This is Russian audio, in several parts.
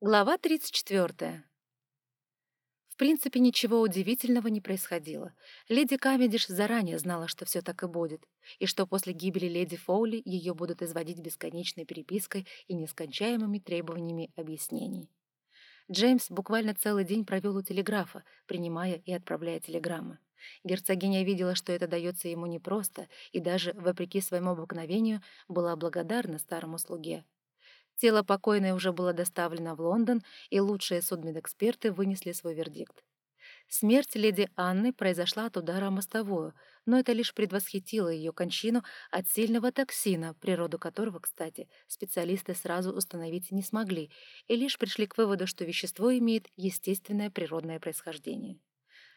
Глава 34. В принципе, ничего удивительного не происходило. Леди Камедиш заранее знала, что все так и будет, и что после гибели леди Фоули ее будут изводить бесконечной перепиской и нескончаемыми требованиями объяснений. Джеймс буквально целый день провел у телеграфа, принимая и отправляя телеграммы. Герцогиня видела, что это дается ему непросто, и даже, вопреки своему обыкновению, была благодарна старому слуге, Тело покойной уже было доставлено в Лондон, и лучшие судмедэксперты вынесли свой вердикт. Смерть леди Анны произошла от удара о мостовую, но это лишь предвосхитило ее кончину от сильного токсина, природу которого, кстати, специалисты сразу установить не смогли, и лишь пришли к выводу, что вещество имеет естественное природное происхождение.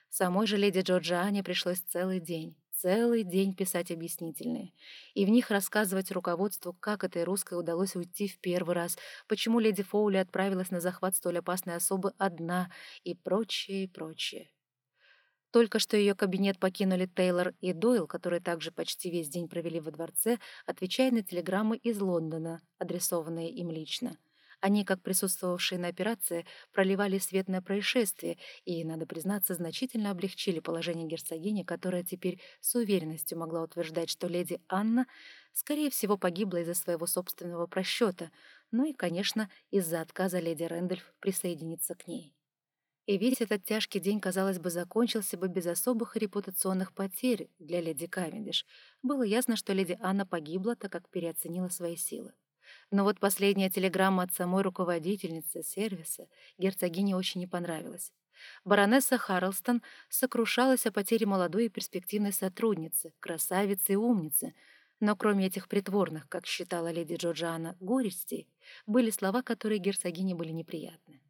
Самой же леди Джорджиане пришлось целый день целый день писать объяснительные, и в них рассказывать руководству, как этой русской удалось уйти в первый раз, почему леди Фоули отправилась на захват столь опасной особы одна и прочее, и прочее. Только что ее кабинет покинули Тейлор и Дойл, которые также почти весь день провели во дворце, отвечая на телеграммы из Лондона, адресованные им лично — они, как присутствовавшие на операции, проливали свет на происшествие и, надо признаться, значительно облегчили положение герцогини, которая теперь с уверенностью могла утверждать, что леди Анна, скорее всего, погибла из-за своего собственного просчета, ну и, конечно, из-за отказа леди Рэндольф присоединиться к ней. И весь этот тяжкий день, казалось бы, закончился бы без особых репутационных потерь для леди Кавендиш. Было ясно, что леди Анна погибла, так как переоценила свои силы. Но вот последняя телеграмма от самой руководительницы сервиса герцогине очень не понравилась. Баронесса Харлстон сокрушалась о потере молодой и перспективной сотрудницы, красавицы и умницы, но кроме этих притворных, как считала леди Джорджиана, горестей, были слова, которые герцогине были неприятны.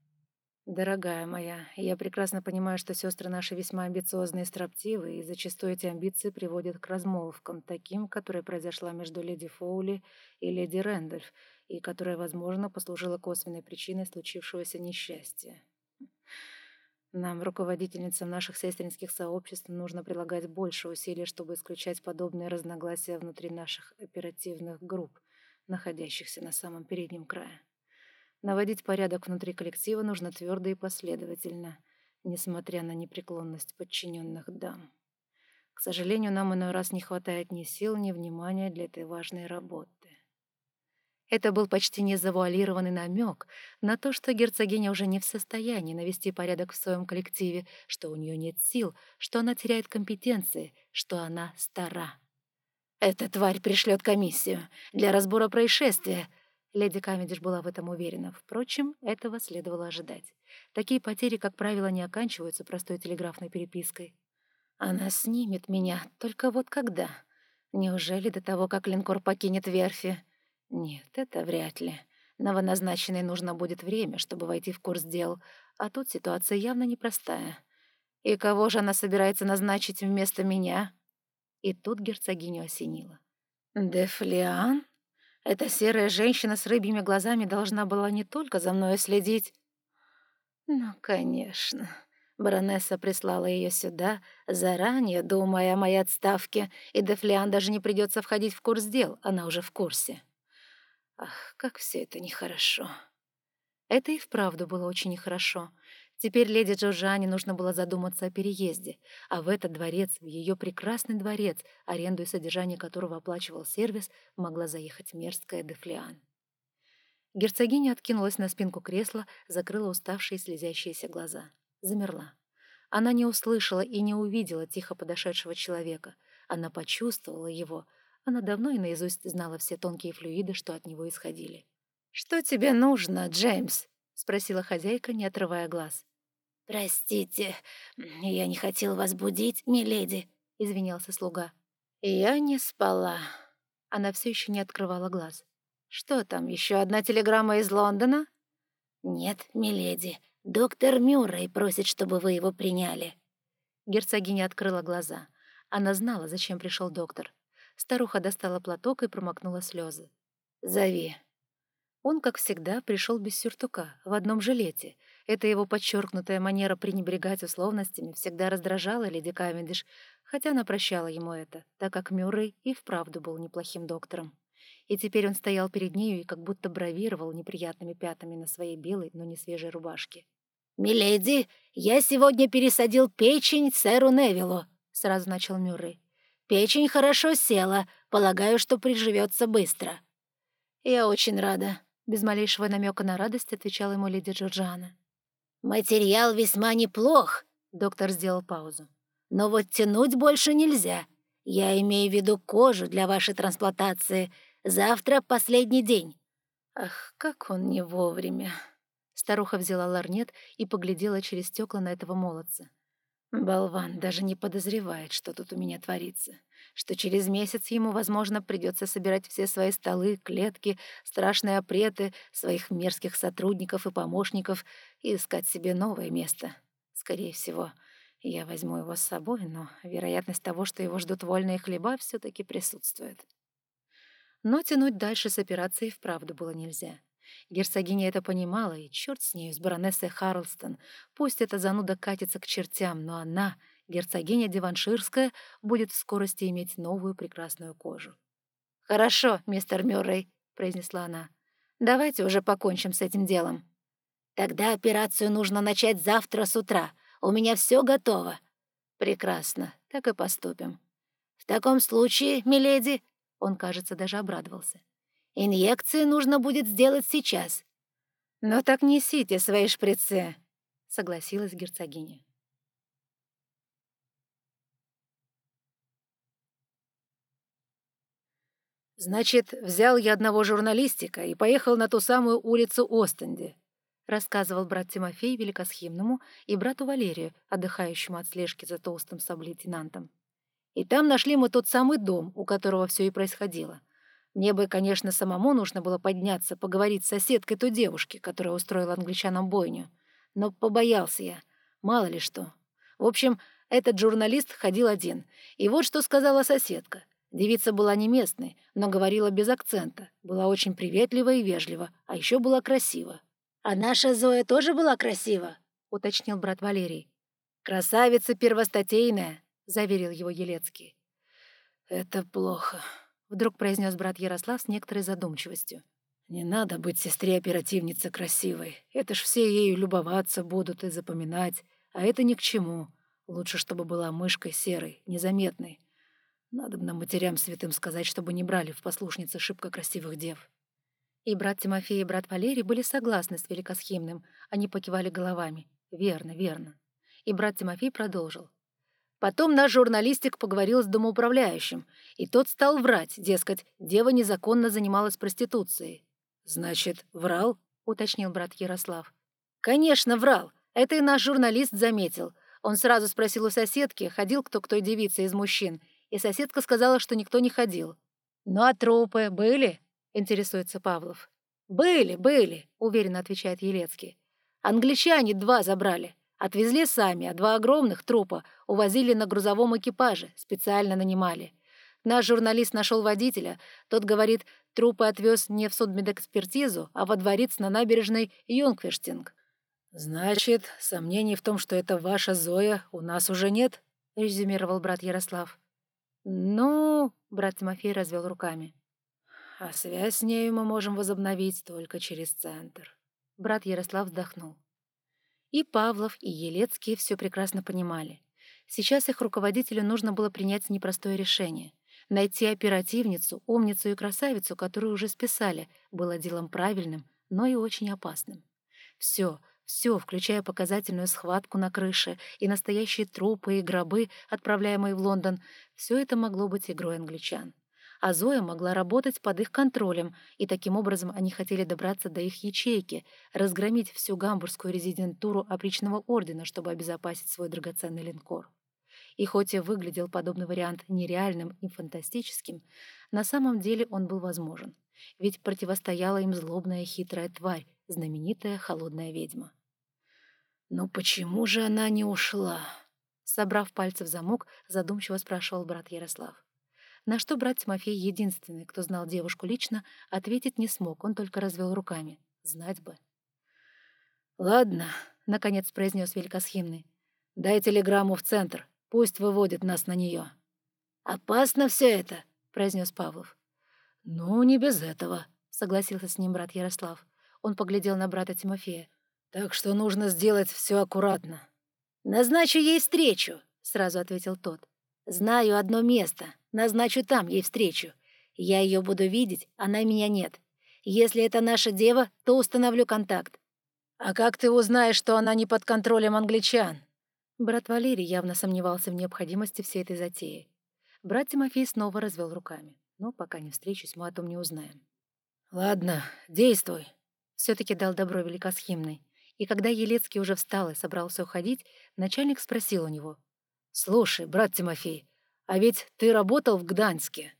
«Дорогая моя, я прекрасно понимаю, что сестры наши весьма амбициозные и строптивы, и зачастую эти амбиции приводят к размолвкам, таким, которая произошла между леди Фоули и леди Рэндольф, и которая, возможно, послужила косвенной причиной случившегося несчастья. Нам, руководительницам наших сестринских сообществ, нужно прилагать больше усилий, чтобы исключать подобные разногласия внутри наших оперативных групп, находящихся на самом переднем крае. Наводить порядок внутри коллектива нужно твердо и последовательно, несмотря на непреклонность подчиненных дам. К сожалению, нам иной раз не хватает ни сил, ни внимания для этой важной работы. Это был почти незавуалированный намек на то, что герцогиня уже не в состоянии навести порядок в своем коллективе, что у нее нет сил, что она теряет компетенции, что она стара. «Эта тварь пришлет комиссию для разбора происшествия», Леди Камедиш была в этом уверена. Впрочем, этого следовало ожидать. Такие потери, как правило, не оканчиваются простой телеграфной перепиской. «Она снимет меня, только вот когда? Неужели до того, как линкор покинет верфи?» «Нет, это вряд ли. Новоназначенной нужно будет время, чтобы войти в курс дел, а тут ситуация явно непростая. И кого же она собирается назначить вместо меня?» И тут герцогиню осенило. «Дефлиан?» Эта серая женщина с рыбьими глазами должна была не только за мной следить. Ну, конечно. Баронесса прислала ее сюда, заранее думая о моей отставке, и Дефлиан даже не придется входить в курс дел, она уже в курсе. Ах, как все это нехорошо. Это и вправду было очень нехорошо. Теперь леди Джорджиане нужно было задуматься о переезде, а в этот дворец, в ее прекрасный дворец, аренду и содержание которого оплачивал сервис, могла заехать мерзкая Дефлиан. Герцогиня откинулась на спинку кресла, закрыла уставшие слезящиеся глаза. Замерла. Она не услышала и не увидела тихо подошедшего человека. Она почувствовала его. Она давно и наизусть знала все тонкие флюиды, что от него исходили. «Что тебе нужно, Джеймс?» — спросила хозяйка, не отрывая глаз. «Простите, я не хотел вас будить, миледи», — извинялся слуга. «Я не спала». Она все еще не открывала глаз. «Что там, еще одна телеграмма из Лондона?» «Нет, миледи, доктор Мюррей просит, чтобы вы его приняли». Герцогиня открыла глаза. Она знала, зачем пришел доктор. Старуха достала платок и промокнула слезы. «Зови». Он, как всегда, пришел без сюртука, в одном жилете — эта его подчеркнутая манера пренебрегать условностями всегда раздражала леди Кавендиш, хотя она прощала ему это, так как Мюррей и вправду был неплохим доктором. И теперь он стоял перед нею и как будто бравировал неприятными пятнами на своей белой, но не свежей рубашке. «Миледи, я сегодня пересадил печень сэру Невилу», — сразу начал Мюррей. «Печень хорошо села, полагаю, что приживется быстро». «Я очень рада», — без малейшего намека на радость отвечала ему леди Джорджана. «Материал весьма неплох», — доктор сделал паузу. «Но вот тянуть больше нельзя. Я имею в виду кожу для вашей трансплантации. Завтра последний день». «Ах, как он не вовремя!» Старуха взяла ларнет и поглядела через стекла на этого молодца. Болван даже не подозревает, что тут у меня творится. Что через месяц ему, возможно, придется собирать все свои столы, клетки, страшные опреты, своих мерзких сотрудников и помощников и искать себе новое место. Скорее всего, я возьму его с собой, но вероятность того, что его ждут вольные хлеба, все таки присутствует. Но тянуть дальше с операцией вправду было нельзя. Герцогиня это понимала, и черт с нею, с баронессой Харлстон. Пусть эта зануда катится к чертям, но она, герцогиня Диванширская, будет в скорости иметь новую прекрасную кожу. «Хорошо, мистер Мюррей», — произнесла она. «Давайте уже покончим с этим делом». «Тогда операцию нужно начать завтра с утра. У меня все готово». «Прекрасно, так и поступим». «В таком случае, миледи...» Он, кажется, даже обрадовался. Инъекции нужно будет сделать сейчас». «Но так несите свои шприцы», — согласилась герцогиня. «Значит, взял я одного журналистика и поехал на ту самую улицу Остенди», — рассказывал брат Тимофей Великосхимному и брату Валерию, отдыхающему от слежки за толстым саблейтенантом. «И там нашли мы тот самый дом, у которого все и происходило. Мне бы, конечно, самому нужно было подняться, поговорить с соседкой той девушки, которая устроила англичанам бойню. Но побоялся я. Мало ли что. В общем, этот журналист ходил один. И вот что сказала соседка. Девица была не местной, но говорила без акцента. Была очень приветлива и вежлива, а еще была красива. «А наша Зоя тоже была красива?» — уточнил брат Валерий. «Красавица первостатейная», — заверил его Елецкий. «Это плохо», вдруг произнес брат Ярослав с некоторой задумчивостью. «Не надо быть сестре-оперативнице красивой. Это ж все ею любоваться будут и запоминать. А это ни к чему. Лучше, чтобы была мышкой серой, незаметной. Надо бы нам матерям святым сказать, чтобы не брали в послушницы шибко красивых дев». И брат Тимофей и брат Валерий были согласны с Великосхимным. Они покивали головами. «Верно, верно». И брат Тимофей продолжил. Потом наш журналистик поговорил с домоуправляющим, и тот стал врать, дескать, дева незаконно занималась проституцией. «Значит, врал?» — уточнил брат Ярослав. «Конечно, врал. Это и наш журналист заметил. Он сразу спросил у соседки, ходил кто к той девице из мужчин, и соседка сказала, что никто не ходил. «Ну а трупы были?» — интересуется Павлов. «Были, были», — уверенно отвечает Елецкий. «Англичане два забрали. Отвезли сами, а два огромных трупа увозили на грузовом экипаже, специально нанимали. Наш журналист нашел водителя. Тот говорит, трупы отвез не в судмедэкспертизу, а во дворец на набережной Юнгверштинг. «Значит, сомнений в том, что это ваша Зоя, у нас уже нет?» — резюмировал брат Ярослав. «Ну...» — брат Тимофей развел руками. «А связь с нею мы можем возобновить только через центр». Брат Ярослав вздохнул. И Павлов, и Елецкий все прекрасно понимали. Сейчас их руководителю нужно было принять непростое решение. Найти оперативницу, умницу и красавицу, которую уже списали, было делом правильным, но и очень опасным. Все, все, включая показательную схватку на крыше и настоящие трупы и гробы, отправляемые в Лондон, все это могло быть игрой англичан а Зоя могла работать под их контролем, и таким образом они хотели добраться до их ячейки, разгромить всю гамбургскую резидентуру опричного ордена, чтобы обезопасить свой драгоценный линкор. И хоть и выглядел подобный вариант нереальным и фантастическим, на самом деле он был возможен, ведь противостояла им злобная хитрая тварь, знаменитая холодная ведьма. «Но почему же она не ушла?» Собрав пальцы в замок, задумчиво спрашивал брат Ярослав. На что брат Тимофей, единственный, кто знал девушку лично, ответить не смог, он только развел руками. Знать бы. «Ладно», — наконец произнес Великосхимный. «Дай телеграмму в центр, пусть выводит нас на нее». «Опасно все это», — произнес Павлов. «Ну, не без этого», — согласился с ним брат Ярослав. Он поглядел на брата Тимофея. «Так что нужно сделать все аккуратно». «Назначу ей встречу», — сразу ответил тот. «Знаю одно место. Назначу там ей встречу. Я ее буду видеть, она меня нет. Если это наша дева, то установлю контакт». «А как ты узнаешь, что она не под контролем англичан?» Брат Валерий явно сомневался в необходимости всей этой затеи. Брат Тимофей снова развел руками. «Но пока не встречусь, мы о том не узнаем». «Ладно, действуй», — все-таки дал добро Великосхимный. И когда Елецкий уже встал и собрался уходить, начальник спросил у него. «Слушай, брат Тимофей, а ведь ты работал в Гданьске?»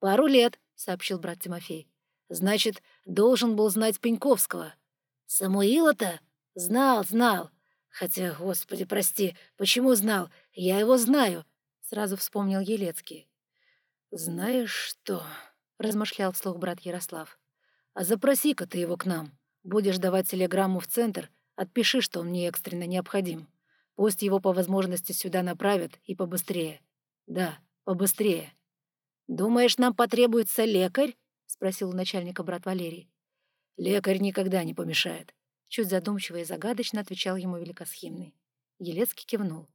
«Пару лет», — сообщил брат Тимофей. «Значит, должен был знать Пеньковского». «Самуила-то? Знал, знал. Хотя, господи, прости, почему знал? Я его знаю», — сразу вспомнил Елецкий. «Знаешь что?» — размышлял вслух брат Ярослав. «А запроси-ка ты его к нам. Будешь давать телеграмму в центр, отпиши, что он мне экстренно необходим. Пусть его по возможности сюда направят и побыстрее. Да, побыстрее». «Думаешь, нам потребуется лекарь?» — спросил у начальника брат Валерий. «Лекарь никогда не помешает», — чуть задумчиво и загадочно отвечал ему Великосхимный. Елецкий кивнул.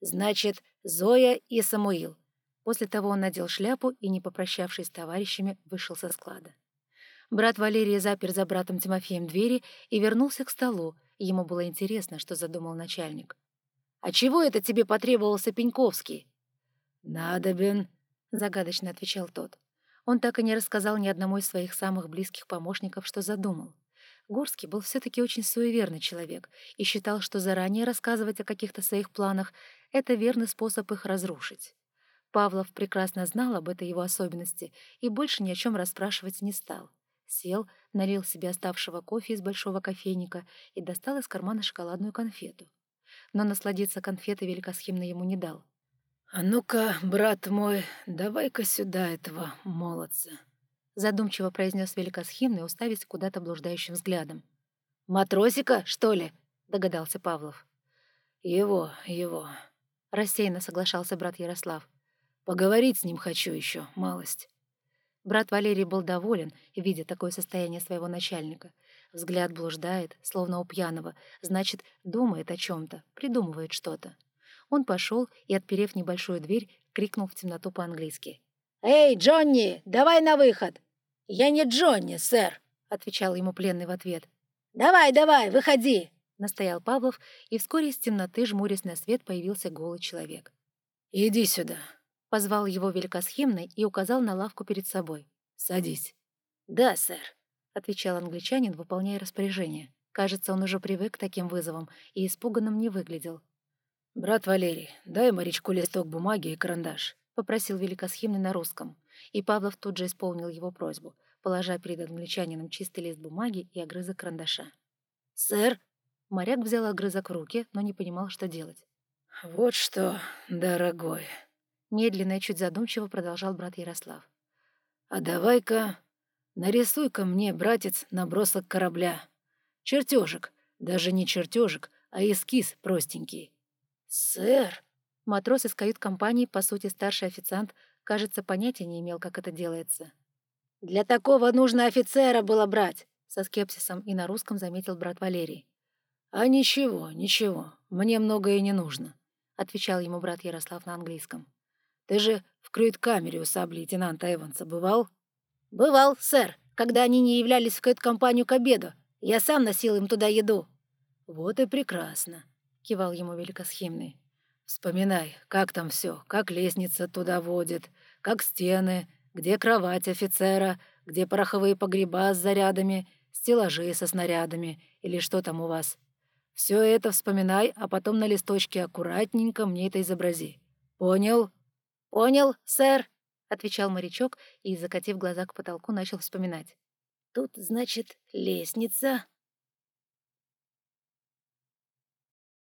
«Значит, Зоя и Самуил». После того он надел шляпу и, не попрощавшись с товарищами, вышел со склада. Брат Валерий запер за братом Тимофеем двери и вернулся к столу. Ему было интересно, что задумал начальник. «А чего это тебе потребовался Пеньковский?» «Надобен», — загадочно отвечал тот. Он так и не рассказал ни одному из своих самых близких помощников, что задумал. Горский был все-таки очень суеверный человек и считал, что заранее рассказывать о каких-то своих планах — это верный способ их разрушить. Павлов прекрасно знал об этой его особенности и больше ни о чем расспрашивать не стал. Сел, налил себе оставшего кофе из большого кофейника и достал из кармана шоколадную конфету. Но насладиться конфетой великосхимно ему не дал. «А ну-ка, брат мой, давай-ка сюда этого молодца», — задумчиво произнес великосхимный, уставясь куда-то блуждающим взглядом. «Матросика, что ли?» — догадался Павлов. «Его, его», — рассеянно соглашался брат Ярослав. «Поговорить с ним хочу еще, малость». Брат Валерий был доволен, видя такое состояние своего начальника. Взгляд блуждает, словно у пьяного, значит, думает о чем-то, придумывает что-то. Он пошел и, отперев небольшую дверь, крикнул в темноту по-английски. «Эй, Джонни, давай на выход!» «Я не Джонни, сэр», — отвечал ему пленный в ответ. «Давай, давай, выходи!» — настоял Павлов, и вскоре из темноты, жмурясь на свет, появился голый человек. «Иди сюда», — позвал его великосхимный и указал на лавку перед собой. «Садись». «Да, сэр», — отвечал англичанин, выполняя распоряжение. Кажется, он уже привык к таким вызовам и испуганным не выглядел. «Брат Валерий, дай морячку листок бумаги и карандаш», — попросил великосхимный на русском. И Павлов тут же исполнил его просьбу, положа перед англичанином чистый лист бумаги и огрызок карандаша. «Сэр?» Моряк взял огрызок в руки, но не понимал, что делать. «Вот что, дорогой», — медленно и чуть задумчиво продолжал брат Ярослав. «А давай-ка нарисуй-ка мне, братец, набросок корабля. Чертежик, даже не чертежик, а эскиз простенький. «Сэр!» Матрос из кают-компании, по сути старший официант, кажется, понятия не имел, как это делается. «Для такого нужно офицера было брать!» Со скепсисом и на русском заметил брат Валерий. «А ничего, ничего, мне многое не нужно», — отвечал ему брат Ярослав на английском. «Ты же в крюит-камере у сабли лейтенанта Эванса бывал?» «Бывал, сэр, когда они не являлись в кают-компанию к обеду. Я сам носил им туда еду». «Вот и прекрасно кивал ему великосхимный. «Вспоминай, как там все, как лестница туда водит, как стены, где кровать офицера, где пороховые погреба с зарядами, стеллажи со снарядами или что там у вас. Все это вспоминай, а потом на листочке аккуратненько мне это изобрази. Понял?» «Понял, сэр», — отвечал морячок и, закатив глаза к потолку, начал вспоминать. «Тут, значит, лестница,